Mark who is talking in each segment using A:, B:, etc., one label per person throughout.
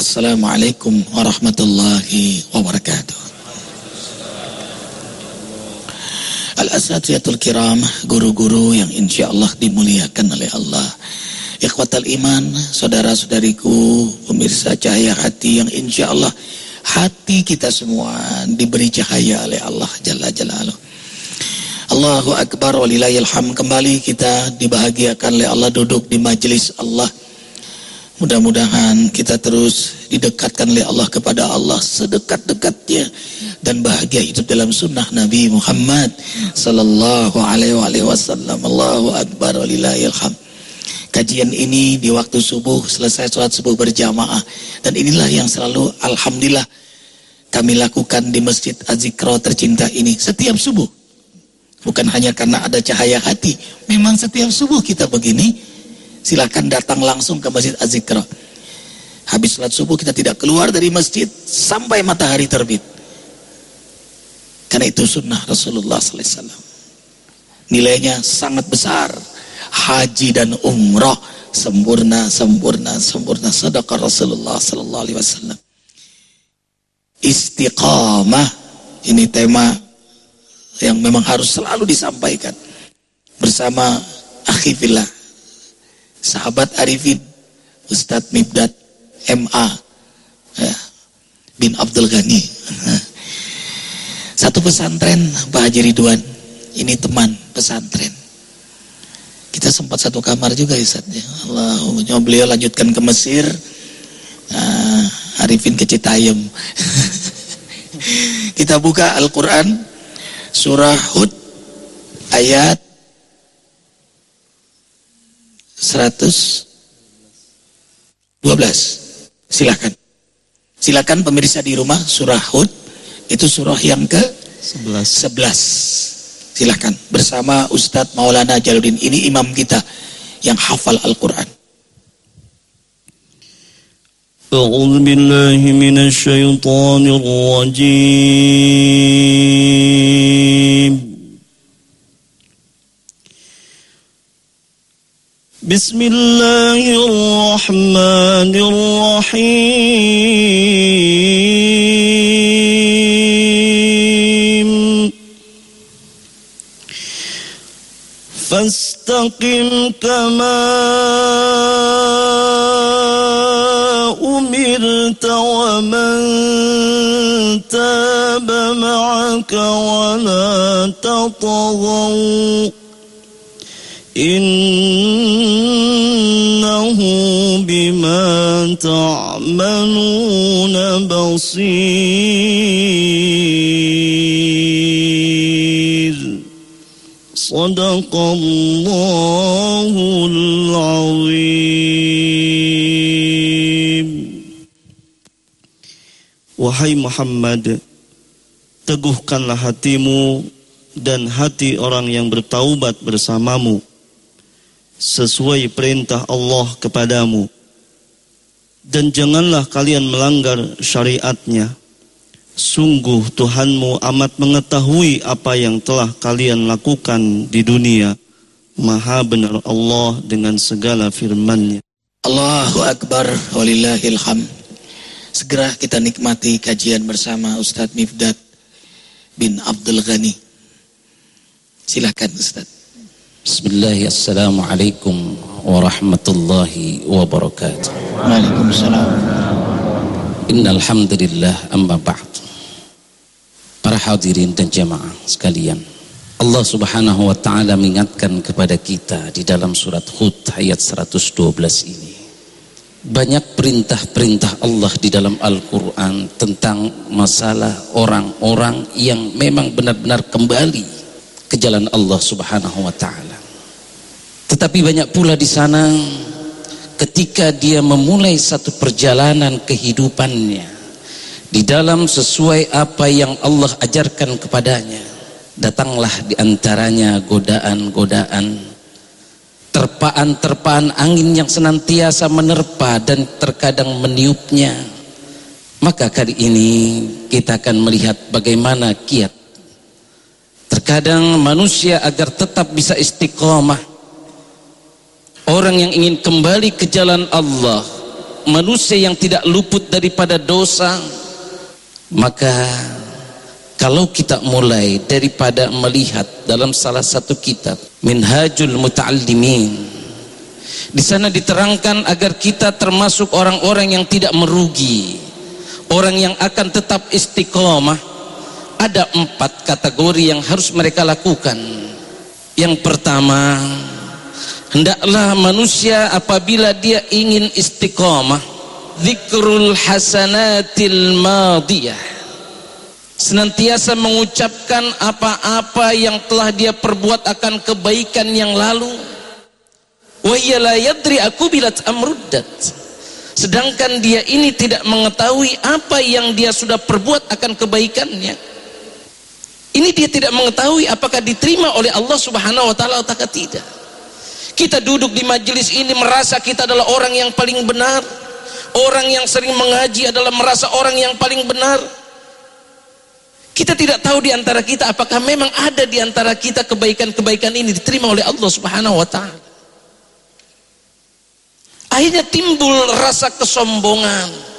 A: Assalamualaikum warahmatullahi wabarakatuh. Al-Asatiyatul Kiram, guru-guru yang insya Allah dimuliakan oleh Allah. Ikhwatal iman, saudara-saudariku, pemirsa cahaya hati yang insya Allah hati kita semua diberi cahaya oleh Allah Jalla Jalaluh. Allahu Akbar walillahilham kembali kita dibahagiakan oleh Allah duduk di majelis Allah Mudah-mudahan kita terus didekatkan oleh Allah kepada Allah sedekat-dekatnya dan bahagia hidup dalam sunnah Nabi Muhammad sallallahu alaihi wasallam. Allahu akbar walillahilham. Kajian ini di waktu subuh selesai sholat subuh berjamaah dan inilah yang selalu alhamdulillah kami lakukan di Masjid Azikro tercinta ini setiap subuh. Bukan hanya karena ada cahaya hati, memang setiap subuh kita begini Silakan datang langsung ke Masjid Az-Zikra. Habis sholat subuh kita tidak keluar dari masjid sampai matahari terbit. Karena itu sunnah Rasulullah SAW. Nilainya sangat besar. Haji dan umrah sempurna, sempurna, sempurna. Sadaqah Rasulullah Sallallahu Alaihi Wasallam. Istiqamah ini tema yang memang harus selalu disampaikan bersama akhifillah sahabat Arifin Ustadz Mibdat MA ya, bin Abdul Ghani. Satu pesantren Pak Haji Ridwan. Ini teman pesantren. Kita sempat satu kamar juga Ustaz ya. Allah beliau lanjutkan ke Mesir. Nah, Arifin ke Citayam. Kita buka Al-Quran surah Hud ayat 112. Silakan. Silakan pemirsa di rumah surah Hud itu surah yang ke 11. 11. Silakan bersama Ustadz Maulana Jaludin ini imam kita yang hafal Al-Qur'an.
B: أعوذ بالله من الشيطان الرجيم بسم الله الرحمن الرحيم فاستقم كما أمرت ومن تاب معك ولا تطغوا إنه بما تعملون بصير صدق الله العظيم Wahai Muhammad, teguhkanlah hatimu dan hati orang yang bertaubat bersamamu sesuai perintah Allah kepadamu dan janganlah kalian melanggar syariatnya. Sungguh Tuhanmu amat mengetahui apa yang telah kalian lakukan di dunia. Maha benar Allah dengan segala firman-Nya.
A: Allahu Akbar walillahil ham segera kita nikmati kajian bersama Ustadz Mifdad bin Abdul Ghani. Silakan Ustadz.
C: Bismillahirrahmanirrahim. Assalamualaikum warahmatullahi wabarakatuh.
A: Waalaikumsalam.
C: Innal hamdalillah amma ba'd. Para hadirin dan jamaah sekalian. Allah Subhanahu wa taala mengingatkan kepada kita di dalam surat Hud ayat 112 ini. Banyak perintah-perintah Allah di dalam Al-Qur'an tentang masalah orang-orang yang memang benar-benar kembali ke jalan Allah Subhanahu wa taala. Tetapi banyak pula di sana ketika dia memulai satu perjalanan kehidupannya di dalam sesuai apa yang Allah ajarkan kepadanya, datanglah di antaranya godaan-godaan terpaan-terpaan angin yang senantiasa menerpa dan terkadang meniupnya. Maka kali ini kita akan melihat bagaimana kiat Terkadang manusia agar tetap bisa istiqomah Orang yang ingin kembali ke jalan Allah manusia yang tidak luput daripada dosa maka kalau kita mulai daripada melihat dalam salah satu kitab Minhajul Muta'allimin di sana diterangkan agar kita termasuk orang-orang yang tidak merugi orang yang akan tetap istiqomah ada empat kategori yang harus mereka lakukan. Yang pertama hendaklah manusia apabila dia ingin istiqamah zikrul hasanatil madiyah. Senantiasa mengucapkan apa-apa yang telah dia perbuat akan kebaikan yang lalu. Wa la yadri aku bilat amruddat. Sedangkan dia ini tidak mengetahui apa yang dia sudah perbuat akan kebaikannya. Ini dia tidak mengetahui apakah diterima oleh Allah subhanahu wa ta'ala atau tidak kita duduk di majelis ini merasa kita adalah orang yang paling benar. Orang yang sering mengaji adalah merasa orang yang paling benar. Kita tidak tahu di antara kita apakah memang ada di antara kita kebaikan-kebaikan ini diterima oleh Allah Subhanahu wa taala. Akhirnya timbul rasa kesombongan.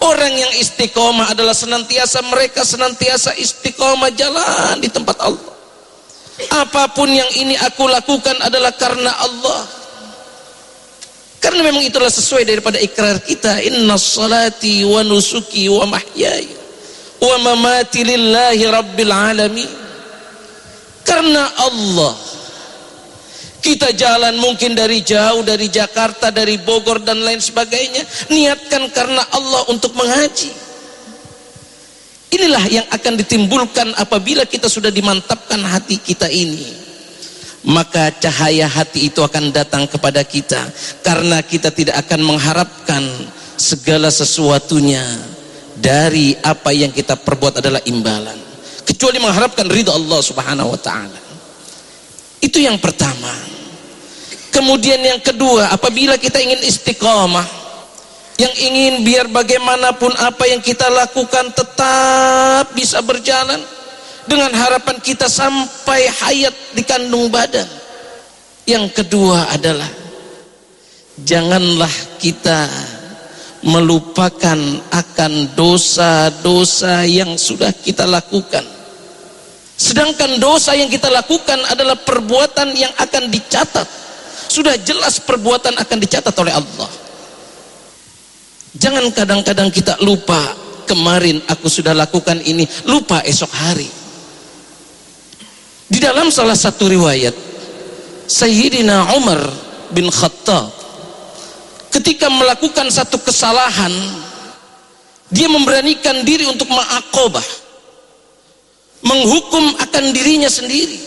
C: Orang yang istiqomah adalah senantiasa mereka senantiasa istiqomah jalan di tempat Allah apa pun yang ini aku lakukan adalah karena Allah. Karena memang itulah sesuai daripada ikrar kita. Inna salati wa nusuki wa mahyaya wa mamati lillahi rabbil alamin. Karena Allah kita jalan mungkin dari jauh dari Jakarta dari Bogor dan lain sebagainya niatkan karena Allah untuk mengaji Inilah yang akan ditimbulkan apabila kita sudah dimantapkan hati kita ini. Maka cahaya hati itu akan datang kepada kita karena kita tidak akan mengharapkan segala sesuatunya dari apa yang kita perbuat adalah imbalan kecuali mengharapkan ridha Allah Subhanahu wa taala. Itu yang pertama. Kemudian yang kedua, apabila kita ingin istiqamah yang ingin biar bagaimanapun apa yang kita lakukan tetap bisa berjalan dengan harapan kita sampai hayat di kandung badan. Yang kedua adalah janganlah kita melupakan akan dosa-dosa yang sudah kita lakukan. Sedangkan dosa yang kita lakukan adalah perbuatan yang akan dicatat. Sudah jelas perbuatan akan dicatat oleh Allah Jangan kadang-kadang kita lupa kemarin aku sudah lakukan ini, lupa esok hari. Di dalam salah satu riwayat Sayyidina Umar bin Khattab ketika melakukan satu kesalahan dia memberanikan diri untuk ma'akobah menghukum akan dirinya sendiri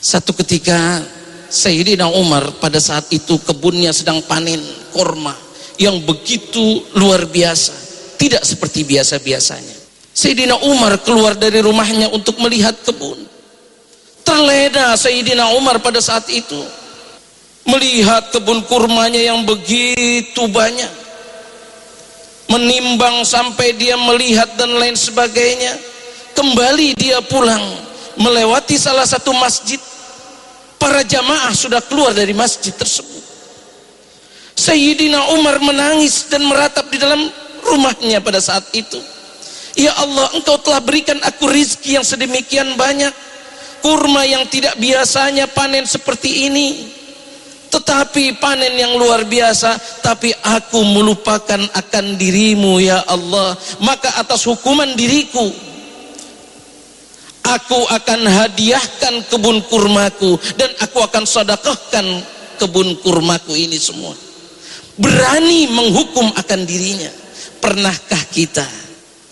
C: satu ketika Sayyidina Umar pada saat itu kebunnya sedang panen korma yang begitu luar biasa. Tidak seperti biasa-biasanya. Sayyidina Umar keluar dari rumahnya untuk melihat kebun. Terlena Sayyidina Umar pada saat itu. Melihat kebun kurmanya yang begitu banyak. Menimbang sampai dia melihat dan lain sebagainya. Kembali dia pulang melewati salah satu masjid. Para jamaah sudah keluar dari masjid tersebut Sayyidina Umar menangis dan meratap di dalam rumahnya pada saat itu. Ya Allah, engkau telah berikan aku rizki yang sedemikian banyak. Kurma yang tidak biasanya panen seperti ini. Tetapi panen yang luar biasa. Tapi aku melupakan akan dirimu ya Allah. Maka atas hukuman diriku. Aku akan hadiahkan kebun kurmaku. Dan aku akan sedekahkan kebun kurmaku ini semua berani menghukum akan dirinya. Pernahkah kita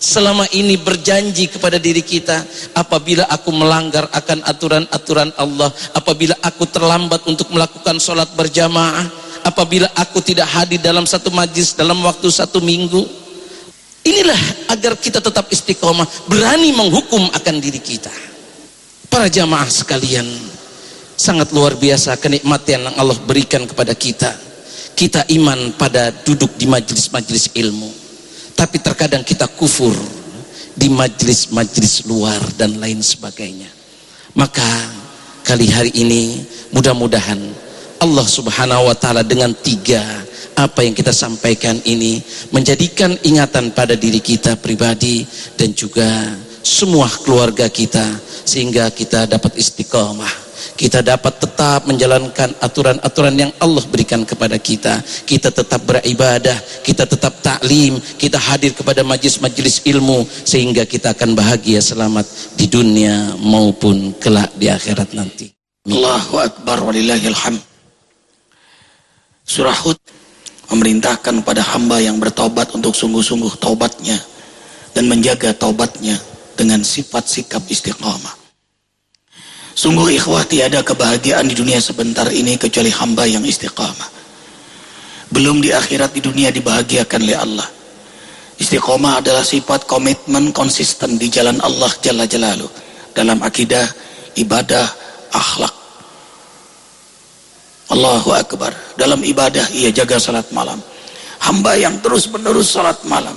C: selama ini berjanji kepada diri kita apabila aku melanggar akan aturan-aturan Allah apabila aku terlambat untuk melakukan sholat berjamaah apabila aku tidak hadir dalam satu majlis dalam waktu satu minggu? Inilah agar kita tetap istiqomah berani menghukum akan diri kita. Para jamaah sekalian sangat luar biasa kenikmatan yang Allah berikan kepada kita kita iman pada duduk di majelis-majelis ilmu. Tapi terkadang kita kufur di majelis-majelis luar dan lain sebagainya. Maka kali hari ini mudah-mudahan Allah subhanahu wa ta'ala dengan tiga apa yang kita sampaikan ini menjadikan ingatan pada diri kita pribadi dan juga semua keluarga kita sehingga kita dapat istiqomah kita dapat tetap menjalankan aturan-aturan yang Allah berikan kepada kita. Kita tetap beribadah kita tetap taklim kita hadir kepada majlis-majlis ilmu sehingga kita akan bahagia selamat di dunia maupun kelak di akhirat nanti.
A: Allahu Akbar walillahil hamd Surah Hud memerintahkan pada hamba yang bertobat untuk sungguh-sungguh taubatnya dan menjaga taubatnya dengan sifat sikap istiqamah Sungguh ikhwah tiada kebahagiaan di dunia sebentar ini kecuali hamba yang istiqamah. Belum di akhirat di dunia dibahagiakan oleh Allah. Istiqamah adalah sifat komitmen konsisten di jalan Allah Jalla Jalalu. Dalam akidah, ibadah, akhlak. Allahu Akbar. Dalam ibadah ia jaga salat malam. Hamba yang terus menerus salat malam.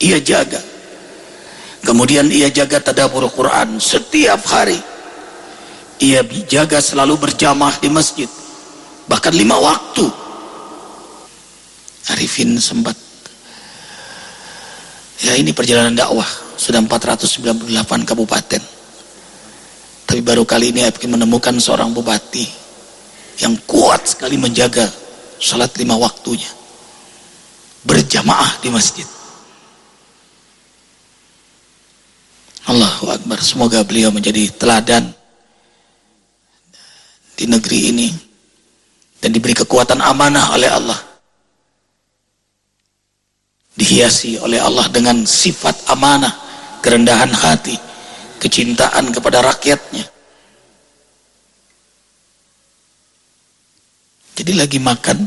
A: Ia jaga Kemudian ia jaga tadabur Quran setiap hari. Ia jaga selalu berjamaah di masjid. Bahkan lima waktu. Arifin sempat. Ya ini perjalanan dakwah. Sudah 498 kabupaten. Tapi baru kali ini Arifin menemukan seorang bupati. Yang kuat sekali menjaga salat lima waktunya. Berjamaah di masjid. Allahu Akbar. Semoga beliau menjadi teladan di negeri ini dan diberi kekuatan amanah oleh Allah. Dihiasi oleh Allah dengan sifat amanah, kerendahan hati, kecintaan kepada rakyatnya. Jadi lagi makan,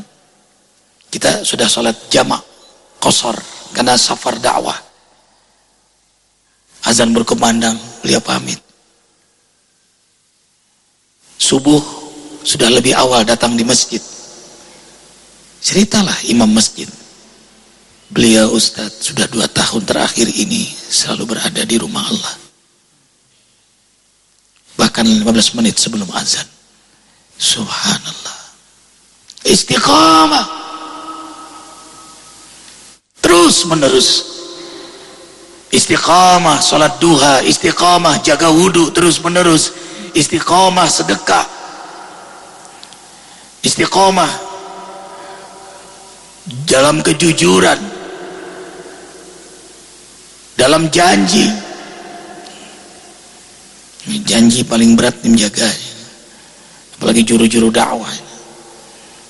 A: kita sudah sholat jamak, kosor, karena safar dakwah Azan berkumandang, beliau pamit. Subuh sudah lebih awal datang di masjid. Ceritalah imam masjid. Beliau Ustadz sudah dua tahun terakhir ini selalu berada di rumah Allah. Bahkan 15 menit sebelum azan. Subhanallah. Istiqamah. Terus menerus istiqamah salat duha istiqamah jaga wudhu terus menerus. Istiqamah sedekah. Istiqamah dalam kejujuran. Dalam janji. Janji paling berat menjaga. Apalagi juru-juru dakwah.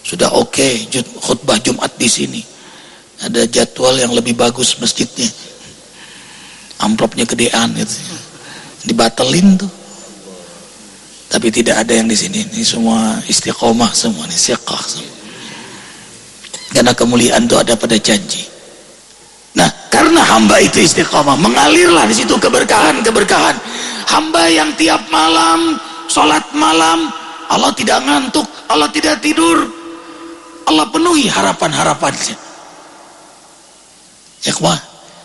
A: Sudah oke okay, khutbah Jumat di sini. Ada jadwal yang lebih bagus masjidnya amplopnya gedean gitu. Dibatelin tuh. Tapi tidak ada yang di sini. Ini semua istiqomah semua ini siqah semua. Karena kemuliaan itu ada pada janji. Nah karena hamba itu istiqomah mengalirlah di situ keberkahan keberkahan. Hamba yang tiap malam sholat malam Allah tidak ngantuk Allah tidak tidur. Allah penuhi harapan-harapannya. Ya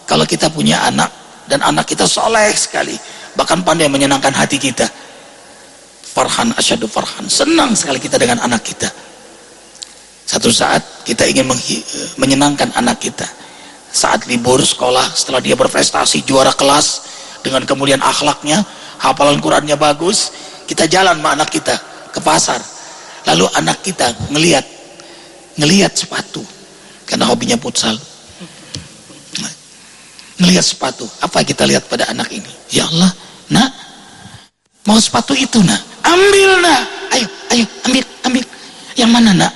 A: kalau kita punya anak dan anak kita soleh sekali. Bahkan pandai menyenangkan hati kita. Farhan asyadu farhan. Senang sekali kita dengan anak kita. Satu saat kita ingin menyenangkan anak kita. Saat libur sekolah setelah dia berprestasi juara kelas dengan kemudian akhlaknya hafalan Qurannya bagus kita jalan sama anak kita ke pasar. Lalu anak kita ngelihat ngelihat sepatu karena hobinya futsal melihat sepatu. Apa kita lihat pada anak ini? Ya Allah nak. Mau sepatu itu nak? Ambil nak. Ayo ayo ambil ambil. Yang mana nak?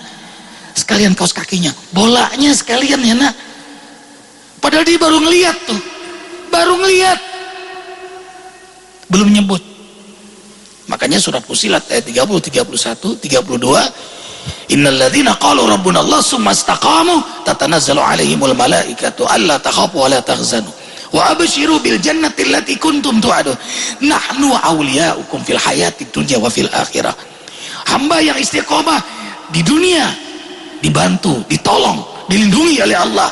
A: Sekalian kaos kakinya. Bolanya sekalian ya nak. Padahal dia baru ngeliat tuh. Baru ngeliat. Belum nyebut. Makanya surat fusilat ayat 30 31 32 innalladzina qalu rabbuna Allah summa istaqamu tatanazzalu alaihimul malaikatu alla takhafu wa la tahzanu wa abshiru bil jannati allati kuntum tu'adun. Nahnu awliya'ukum fil hayati dunya wa fil akhirah. Hamba yang istiqomah di dunia dibantu ditolong dilindungi oleh Allah.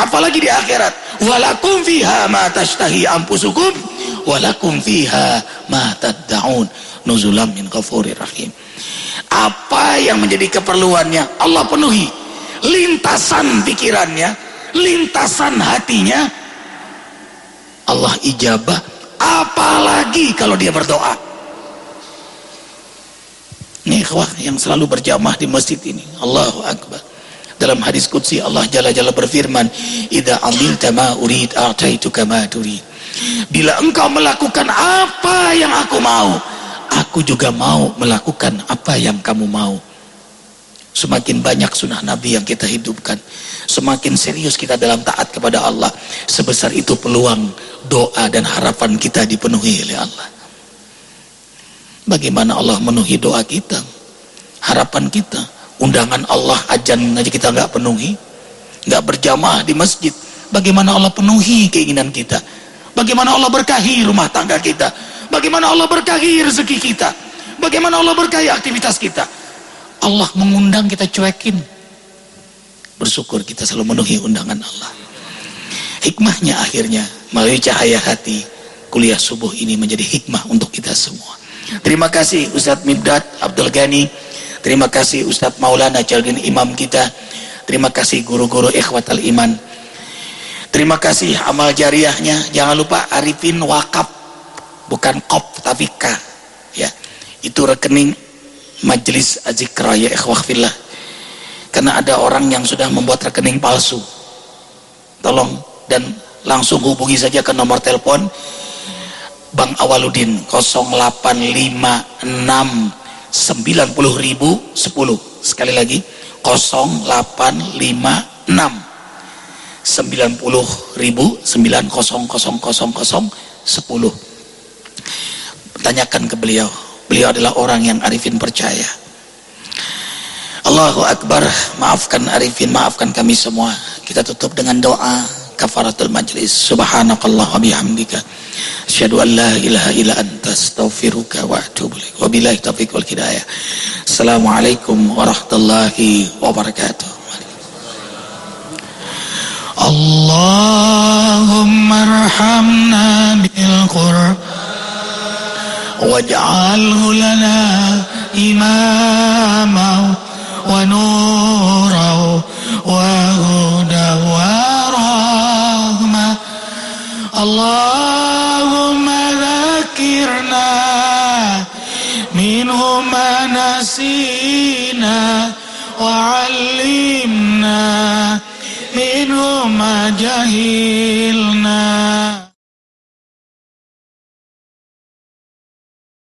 A: Apalagi di akhirat. Walakum fiha ma tashtahi anfusukum walakum fiha ma tad'un. Nuzulam min ghafurir rahim apa yang menjadi keperluannya? Allah penuhi. Lintasan pikirannya lintasan hatinya. Allah ijabah apalagi kalau dia berdoa. Ini yang selalu berjamaah di masjid ini. Allahu Akbar. Dalam hadis Qudsi Allah Jalla berfirman Ida amil ma urid a'taituka ma turid. Bila engkau melakukan apa yang aku mau aku juga mau melakukan apa yang kamu mau. Semakin banyak sunnah Nabi yang kita hidupkan semakin serius kita dalam taat kepada Allah sebesar itu peluang doa dan harapan kita dipenuhi oleh Allah. Bagaimana Allah memenuhi doa kita harapan kita undangan Allah ajan aja kita nggak penuhi nggak berjamaah di masjid. Bagaimana Allah penuhi keinginan kita? Bagaimana Allah berkahi rumah tangga kita bagaimana Allah berkahi rezeki kita bagaimana Allah berkahi aktivitas kita Allah mengundang kita cuekin bersyukur kita selalu memenuhi undangan Allah hikmahnya akhirnya melalui cahaya hati kuliah subuh ini menjadi hikmah untuk kita semua terima kasih Ustadz Mibdat Abdul Ghani Terima kasih Ustadz Maulana Jalgin Imam kita. Terima kasih guru-guru ikhwatal iman. Terima kasih amal jariahnya. Jangan lupa Arifin Wakaf. Bukan kop tapi K. Ya. Itu rekening majelis azikra ya ikhwah fillah. Karena ada orang yang sudah membuat rekening palsu. Tolong dan langsung hubungi saja ke nomor telepon Bang Awaludin 0856 90 ribu 10 sekali lagi 0856 90 ribu 9000 10 Tanyakan ke beliau. Beliau adalah orang yang Arifin percaya. Allahu Akbar, maafkan Arifin, maafkan kami semua. Kita tutup dengan doa kafaratul majlis. Subhanakallah wa bihamdika. Asyadu an la ilaha ila anta astaghfiruka wa atubu Wa bilahi taufiq wal hidayah. Assalamualaikum warahmatullahi wabarakatuh. Allahumma arhamna bil Qur'an واجعله لنا إماما ونورا وهدى ورحمة. اللهم ذكرنا منه ما نسينا وعلمنا منه ما جهلنا.